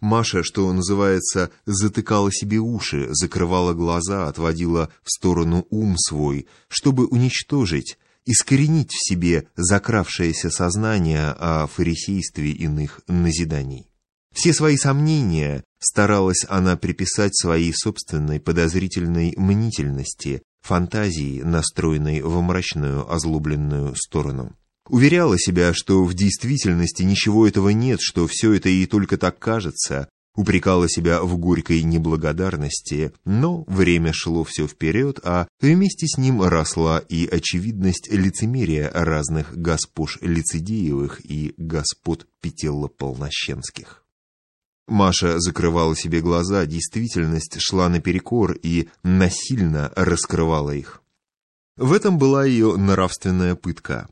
Маша, что называется, затыкала себе уши, закрывала глаза, отводила в сторону ум свой, чтобы уничтожить, искоренить в себе закравшееся сознание о фарисействе иных назиданий. Все свои сомнения старалась она приписать своей собственной подозрительной мнительности, фантазии, настроенной в мрачную озлобленную сторону. Уверяла себя, что в действительности ничего этого нет, что все это ей только так кажется, упрекала себя в горькой неблагодарности, но время шло все вперед, а вместе с ним росла и очевидность лицемерия разных госпож Лицедеевых и господ Петелло-Полнощенских. Маша закрывала себе глаза, действительность шла наперекор и насильно раскрывала их. В этом была ее нравственная пытка.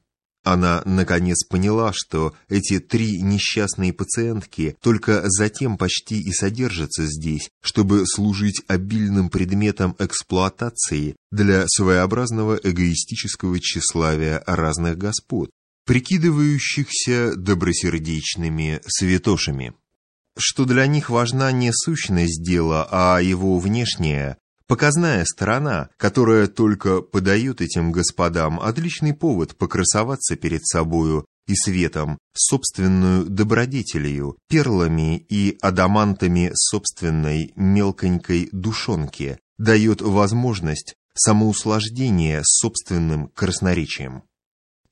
Она, наконец, поняла, что эти три несчастные пациентки только затем почти и содержатся здесь, чтобы служить обильным предметом эксплуатации для своеобразного эгоистического тщеславия разных господ, прикидывающихся добросердечными святошами. Что для них важна не сущность дела, а его внешняя, Показная сторона, которая только подает этим господам отличный повод покрасоваться перед собою и светом, собственную добродетелью, перлами и адамантами собственной мелконькой душонки, дает возможность самоуслаждения собственным красноречием.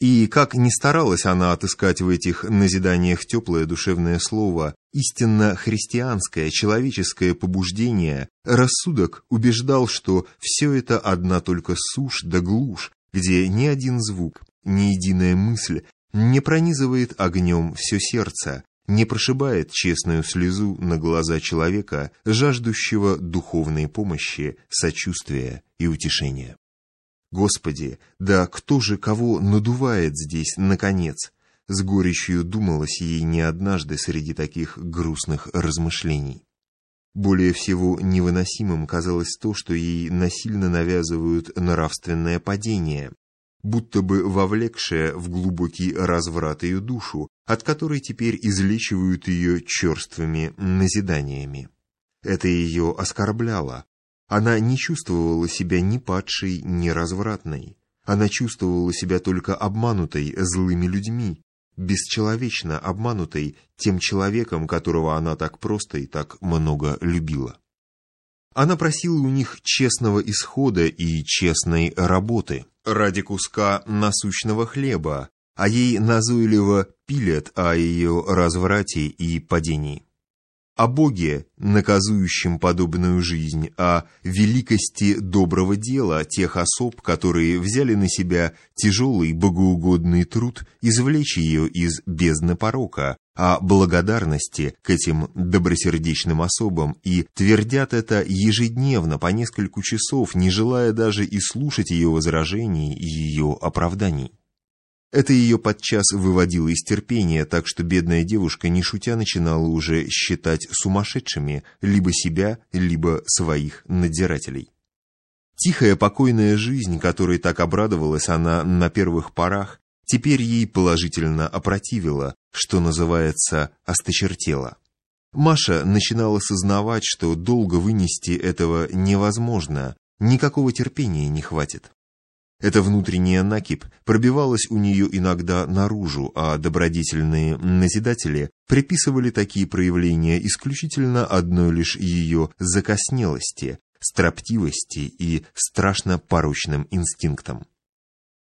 И как ни старалась она отыскать в этих назиданиях теплое душевное слово, истинно христианское, человеческое побуждение, рассудок убеждал, что все это одна только сушь да глушь, где ни один звук, ни единая мысль не пронизывает огнем все сердце, не прошибает честную слезу на глаза человека, жаждущего духовной помощи, сочувствия и утешения. Господи, да кто же кого надувает здесь, наконец? С горечью думалось ей не однажды среди таких грустных размышлений. Более всего невыносимым казалось то, что ей насильно навязывают нравственное падение, будто бы вовлекшее в глубокий разврат ее душу, от которой теперь излечивают ее черствыми назиданиями. Это ее оскорбляло, она не чувствовала себя ни падшей, ни развратной. Она чувствовала себя только обманутой злыми людьми, бесчеловечно обманутой тем человеком, которого она так просто и так много любила. Она просила у них честного исхода и честной работы ради куска насущного хлеба, а ей назойливо пилят о ее разврате и падении о Боге, наказующем подобную жизнь, о великости доброго дела тех особ, которые взяли на себя тяжелый богоугодный труд извлечь ее из бездны порока, о благодарности к этим добросердечным особам и твердят это ежедневно по несколько часов, не желая даже и слушать ее возражений и ее оправданий. Это ее подчас выводило из терпения, так что бедная девушка, не шутя, начинала уже считать сумасшедшими либо себя, либо своих надзирателей. Тихая, покойная жизнь, которой так обрадовалась она на первых порах, теперь ей положительно опротивила, что называется, осточертела. Маша начинала сознавать, что долго вынести этого невозможно, никакого терпения не хватит. Эта внутренняя накипь пробивалась у нее иногда наружу, а добродетельные назидатели приписывали такие проявления исключительно одной лишь ее закоснелости, строптивости и страшно порочным инстинктам.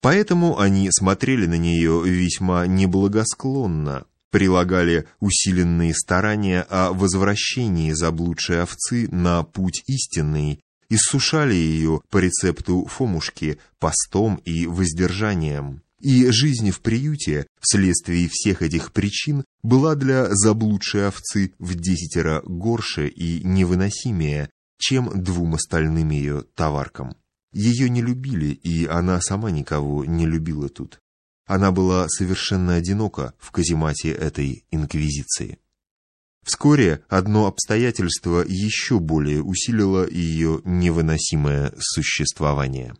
Поэтому они смотрели на нее весьма неблагосклонно, прилагали усиленные старания о возвращении заблудшей овцы на путь истинный иссушали ее по рецепту Фомушки постом и воздержанием. И жизнь в приюте, вследствие всех этих причин, была для заблудшей овцы в десятеро горше и невыносимее, чем двум остальным ее товаркам. Ее не любили, и она сама никого не любила тут. Она была совершенно одинока в каземате этой инквизиции. Вскоре одно обстоятельство еще более усилило ее невыносимое существование.